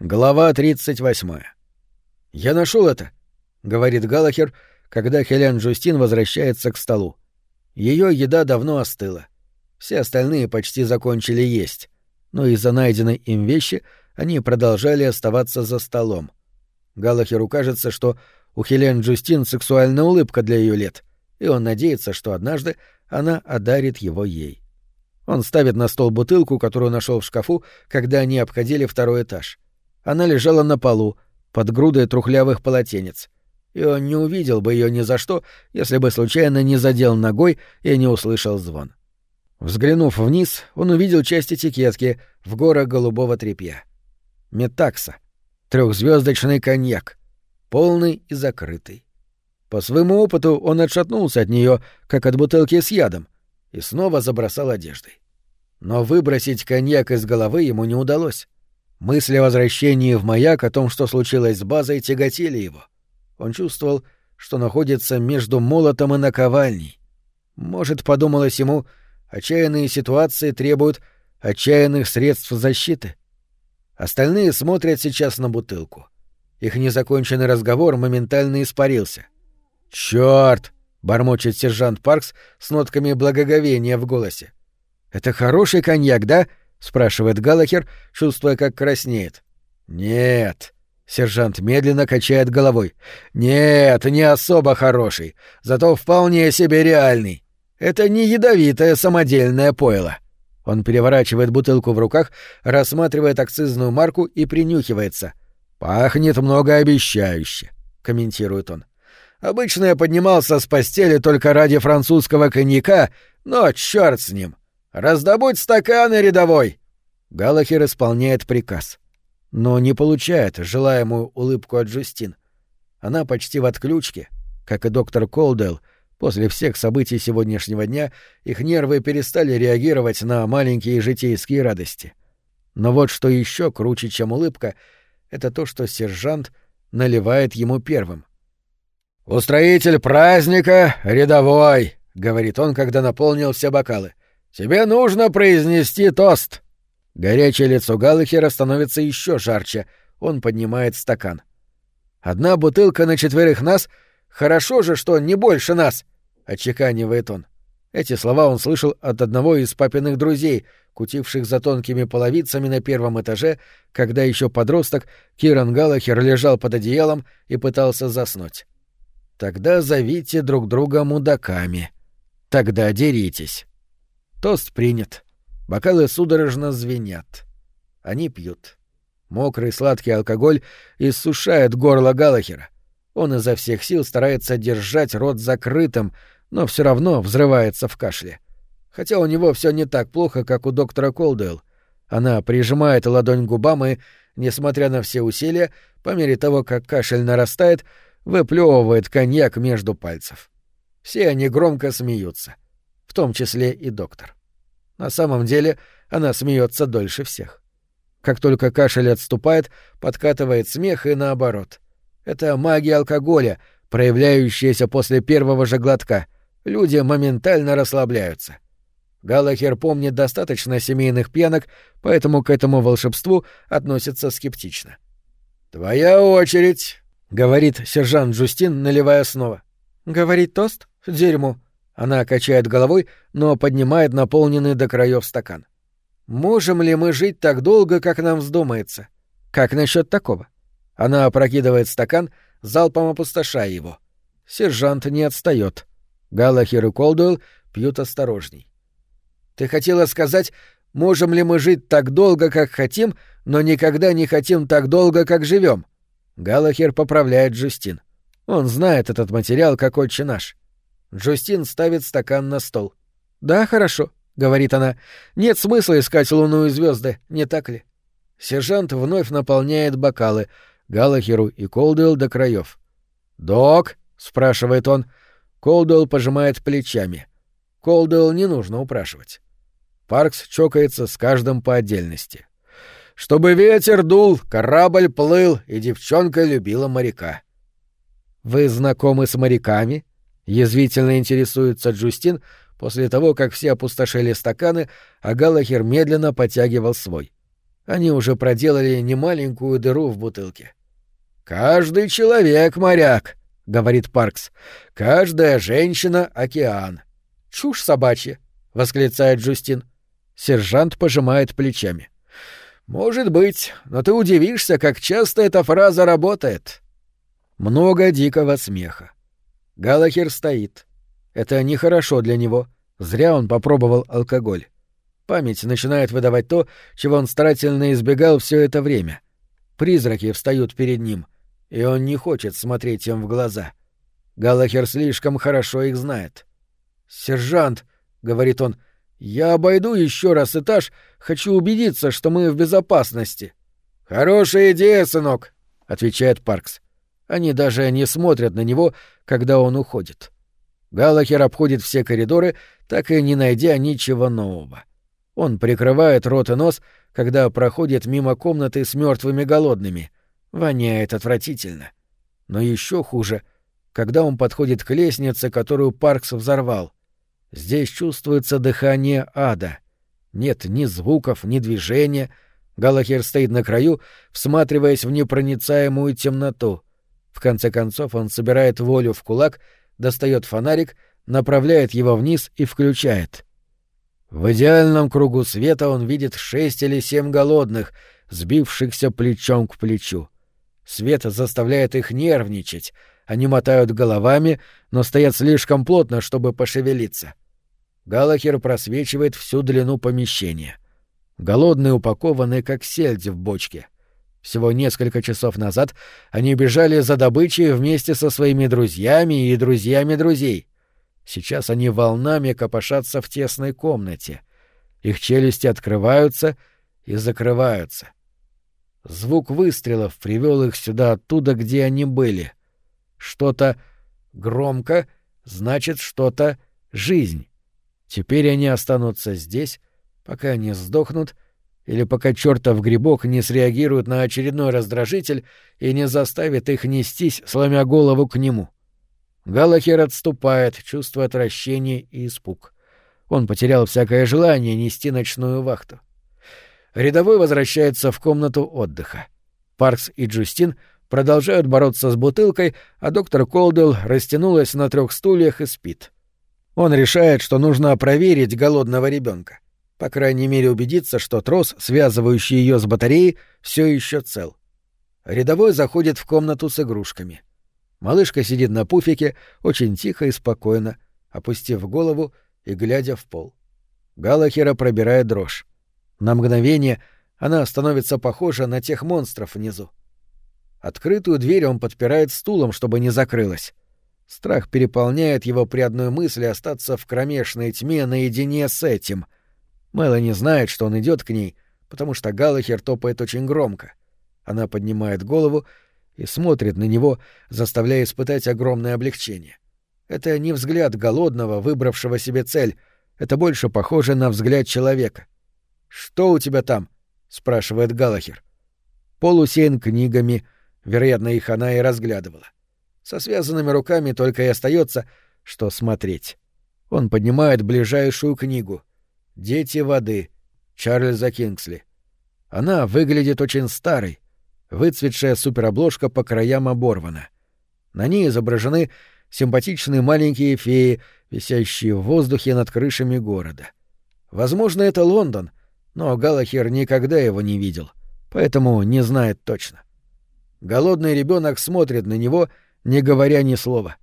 Глава 38. «Я нашел это», — говорит Галахер, когда Хелен Джустин возвращается к столу. Ее еда давно остыла. Все остальные почти закончили есть, но из-за найденной им вещи они продолжали оставаться за столом. Галахеру кажется, что у Хелен Джустин сексуальная улыбка для ее лет, и он надеется, что однажды она одарит его ей. Он ставит на стол бутылку, которую нашел в шкафу, когда они обходили второй этаж — она лежала на полу, под грудой трухлявых полотенец. И он не увидел бы ее ни за что, если бы случайно не задел ногой и не услышал звон. Взглянув вниз, он увидел часть этикетки в горах голубого тряпья. Метакса. Трехзвездочный коньяк. Полный и закрытый. По своему опыту он отшатнулся от нее, как от бутылки с ядом, и снова забросал одеждой. Но выбросить коньяк из головы ему не удалось. Мысли о возвращении в маяк, о том, что случилось с базой, тяготили его. Он чувствовал, что находится между молотом и наковальней. Может, подумалось ему, отчаянные ситуации требуют отчаянных средств защиты. Остальные смотрят сейчас на бутылку. Их незаконченный разговор моментально испарился. «Чёрт!» — бормочет сержант Паркс с нотками благоговения в голосе. «Это хороший коньяк, да?» — спрашивает Галахер, чувствуя, как краснеет. «Нет». Сержант медленно качает головой. «Нет, не особо хороший, зато вполне себе реальный. Это не ядовитое самодельное пойло». Он переворачивает бутылку в руках, рассматривает акцизную марку и принюхивается. «Пахнет многообещающе», — комментирует он. «Обычно я поднимался с постели только ради французского коньяка, но черт с ним. «Раздобудь стаканы, рядовой!» Галахер исполняет приказ. Но не получает желаемую улыбку от Джустин. Она почти в отключке, как и доктор Колдел. После всех событий сегодняшнего дня их нервы перестали реагировать на маленькие житейские радости. Но вот что еще круче, чем улыбка, это то, что сержант наливает ему первым. «Устроитель праздника рядовой», — говорит он, когда наполнил все бокалы. Тебе нужно произнести тост. Горячее лицо Галлахера становится еще жарче. Он поднимает стакан. Одна бутылка на четверых нас. Хорошо же, что не больше нас, отчеканивает он. Эти слова он слышал от одного из папиных друзей, кутивших за тонкими половицами на первом этаже, когда еще подросток Киран Галлахер лежал под одеялом и пытался заснуть. Тогда зовите друг друга мудаками. Тогда деритесь. Тост принят. Бокалы судорожно звенят. Они пьют. Мокрый сладкий алкоголь иссушает горло Галахера. Он изо всех сил старается держать рот закрытым, но все равно взрывается в кашле. Хотя у него все не так плохо, как у доктора Колдуэлл. Она прижимает ладонь к губам и, несмотря на все усилия, по мере того, как кашель нарастает, выплевывает коньяк между пальцев. Все они громко смеются в том числе и доктор. На самом деле она смеется дольше всех. Как только кашель отступает, подкатывает смех и наоборот. Это магия алкоголя, проявляющаяся после первого же глотка. Люди моментально расслабляются. Галахер помнит достаточно семейных пьянок, поэтому к этому волшебству относится скептично. «Твоя очередь», — говорит сержант Джустин, наливая снова. «Говорит тост? Дерьмо. Она качает головой, но поднимает наполненный до краев стакан. Можем ли мы жить так долго, как нам вздумается? Как насчет такого? Она опрокидывает стакан, залпом опустошая его. Сержант не отстает. Галахер и Колдуэлл пьют осторожней. Ты хотела сказать, можем ли мы жить так долго, как хотим, но никогда не хотим так долго, как живем? Галахер поправляет Джустин. Он знает этот материал, как отче наш. Джустин ставит стакан на стол. «Да, хорошо», — говорит она. «Нет смысла искать луну и звезды, не так ли?» Сержант вновь наполняет бокалы Галахеру и Колдуэлл до краев. «Док?» — спрашивает он. Колдуэлл пожимает плечами. Колдуэлл не нужно упрашивать. Паркс чокается с каждым по отдельности. «Чтобы ветер дул, корабль плыл, и девчонка любила моряка». «Вы знакомы с моряками?» Язвительно интересуется Джустин после того, как все опустошили стаканы, а Галахер медленно потягивал свой. Они уже проделали немаленькую дыру в бутылке. «Каждый человек — моряк», — говорит Паркс. «Каждая женщина — океан». «Чушь собачья», — восклицает Джустин. Сержант пожимает плечами. «Может быть, но ты удивишься, как часто эта фраза работает». Много дикого смеха. Галахер стоит. Это нехорошо для него. Зря он попробовал алкоголь. Память начинает выдавать то, чего он старательно избегал все это время. Призраки встают перед ним, и он не хочет смотреть им в глаза. Галахер слишком хорошо их знает. «Сержант», — говорит он, — «я обойду еще раз этаж, хочу убедиться, что мы в безопасности». «Хорошая идея, сынок», — отвечает Паркс. Они даже не смотрят на него, когда он уходит. Галахер обходит все коридоры, так и не найдя ничего нового. Он прикрывает рот и нос, когда проходит мимо комнаты с мертвыми голодными. Воняет отвратительно. Но еще хуже, когда он подходит к лестнице, которую Паркс взорвал. Здесь чувствуется дыхание ада. Нет ни звуков, ни движения. Галахер стоит на краю, всматриваясь в непроницаемую темноту — в конце концов он собирает волю в кулак, достает фонарик, направляет его вниз и включает. В идеальном кругу света он видит шесть или семь голодных, сбившихся плечом к плечу. Свет заставляет их нервничать. Они мотают головами, но стоят слишком плотно, чтобы пошевелиться. Галахер просвечивает всю длину помещения. Голодные упакованы, как сельдь в бочке — всего несколько часов назад они бежали за добычей вместе со своими друзьями и друзьями друзей. Сейчас они волнами копошатся в тесной комнате. Их челюсти открываются и закрываются. Звук выстрелов привел их сюда оттуда, где они были. Что-то громко значит что-то жизнь. Теперь они останутся здесь, пока они сдохнут — или пока чертов грибок не среагирует на очередной раздражитель и не заставит их нестись, сломя голову к нему. Галахер отступает, чувствуя отвращение и испуг. Он потерял всякое желание нести ночную вахту. Рядовой возвращается в комнату отдыха. Паркс и Джустин продолжают бороться с бутылкой, а доктор Колдел растянулась на трех стульях и спит. Он решает, что нужно проверить голодного ребенка. По крайней мере, убедиться, что трос, связывающий ее с батареей, все еще цел. Рядовой заходит в комнату с игрушками. Малышка сидит на пуфике, очень тихо и спокойно, опустив голову и глядя в пол. Галахера пробирает дрожь. На мгновение она становится похожа на тех монстров внизу. Открытую дверь он подпирает стулом, чтобы не закрылась. Страх переполняет его при одной мысли остаться в кромешной тьме наедине с этим — Мелани знает, что он идет к ней, потому что Галахер топает очень громко. Она поднимает голову и смотрит на него, заставляя испытать огромное облегчение. Это не взгляд голодного, выбравшего себе цель, это больше похоже на взгляд человека. «Что у тебя там?» — спрашивает Галахер. Пол усеян книгами, вероятно, их она и разглядывала. Со связанными руками только и остается, что смотреть. Он поднимает ближайшую книгу — «Дети воды» Чарльза Кингсли. Она выглядит очень старой, выцветшая суперобложка по краям оборвана. На ней изображены симпатичные маленькие феи, висящие в воздухе над крышами города. Возможно, это Лондон, но Галахер никогда его не видел, поэтому не знает точно. Голодный ребенок смотрит на него, не говоря ни слова.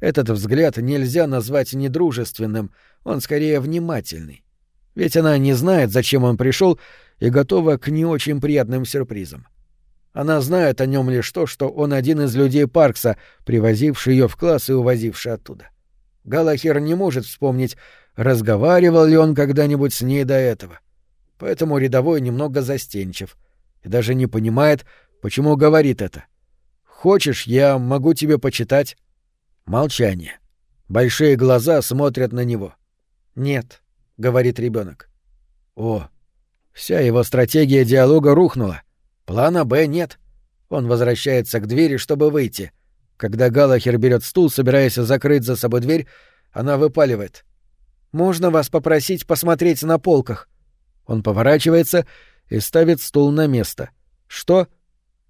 Этот взгляд нельзя назвать недружественным, он скорее внимательный. Ведь она не знает, зачем он пришел, и готова к не очень приятным сюрпризам. Она знает о нем лишь то, что он один из людей Паркса, привозивший ее в класс и увозивший оттуда. Галахер не может вспомнить, разговаривал ли он когда-нибудь с ней до этого. Поэтому рядовой немного застенчив и даже не понимает, почему говорит это. «Хочешь, я могу тебе почитать?» Молчание. Большие глаза смотрят на него. «Нет», — говорит ребенок. О, вся его стратегия диалога рухнула. Плана «Б» нет. Он возвращается к двери, чтобы выйти. Когда Галахер берет стул, собираясь закрыть за собой дверь, она выпаливает. «Можно вас попросить посмотреть на полках?» Он поворачивается и ставит стул на место. «Что?»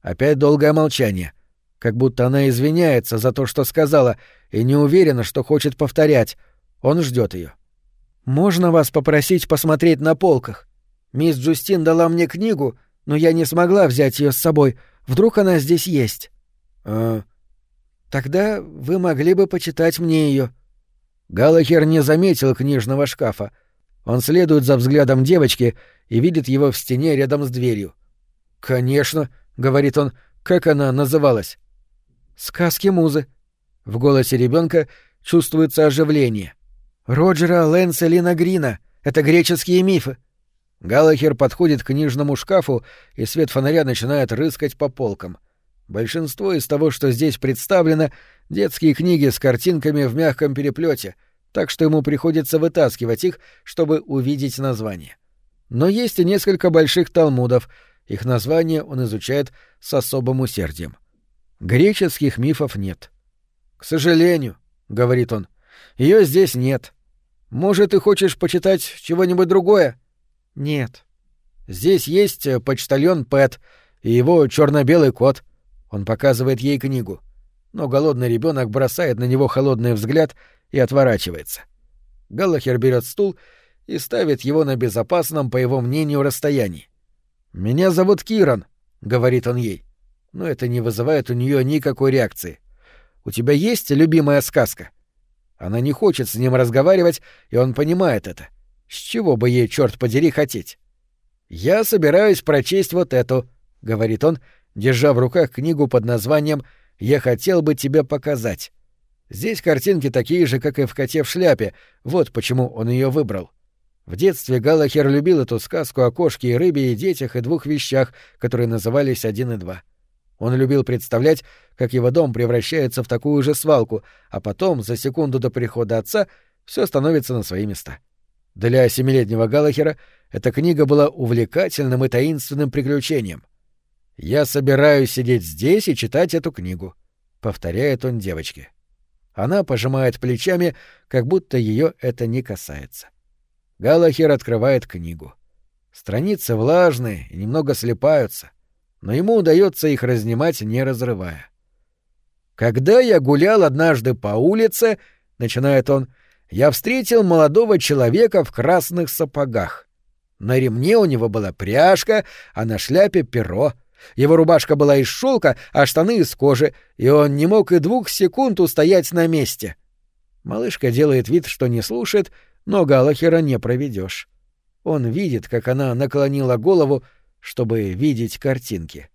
Опять долгое молчание. Как будто она извиняется за то, что сказала, и не уверена, что хочет повторять. Он ждет ее. «Можно вас попросить посмотреть на полках? Мисс Джустин дала мне книгу, но я не смогла взять ее с собой. Вдруг она здесь есть?» «А...» «Тогда вы могли бы почитать мне ее. Галахер не заметил книжного шкафа. Он следует за взглядом девочки и видит его в стене рядом с дверью. «Конечно», — говорит он, — «как она называлась?» «Сказки музы». В голосе ребенка чувствуется оживление. «Роджера Лэнса Лина Грина. Это греческие мифы». Галахер подходит к книжному шкафу, и свет фонаря начинает рыскать по полкам. Большинство из того, что здесь представлено, — детские книги с картинками в мягком переплете, так что ему приходится вытаскивать их, чтобы увидеть название. Но есть и несколько больших талмудов, их названия он изучает с особым усердием. Греческих мифов нет. «К сожалению», — говорит он, — «ее здесь нет. Может, ты хочешь почитать чего-нибудь другое?» «Нет». «Здесь есть э, почтальон Пэт и его черно белый кот», он показывает ей книгу. Но голодный ребенок бросает на него холодный взгляд и отворачивается. Галлахер берет стул и ставит его на безопасном, по его мнению, расстоянии. «Меня зовут Киран», — говорит он ей. Но это не вызывает у нее никакой реакции. «У тебя есть любимая сказка?» Она не хочет с ним разговаривать, и он понимает это. С чего бы ей, черт подери, хотеть? «Я собираюсь прочесть вот эту», — говорит он, держа в руках книгу под названием «Я хотел бы тебе показать». Здесь картинки такие же, как и в «Коте в шляпе», вот почему он ее выбрал. В детстве Галахер любил эту сказку о кошке и рыбе и детях и двух вещах, которые назывались «один» и «два». Он любил представлять, как его дом превращается в такую же свалку, а потом, за секунду до прихода отца, все становится на свои места. Для семилетнего Галахера эта книга была увлекательным и таинственным приключением — «Я собираюсь сидеть здесь и читать эту книгу», — повторяет он девочке. Она пожимает плечами, как будто ее это не касается. Галахер открывает книгу. Страницы влажные и немного слепаются, но ему удается их разнимать, не разрывая. «Когда я гулял однажды по улице», — начинает он, — «я встретил молодого человека в красных сапогах. На ремне у него была пряжка, а на шляпе перо — его рубашка была из шелка, а штаны из кожи, и он не мог и двух секунд устоять на месте. Малышка делает вид, что не слушает, но Галахера не проведешь. Он видит, как она наклонила голову, чтобы видеть картинки.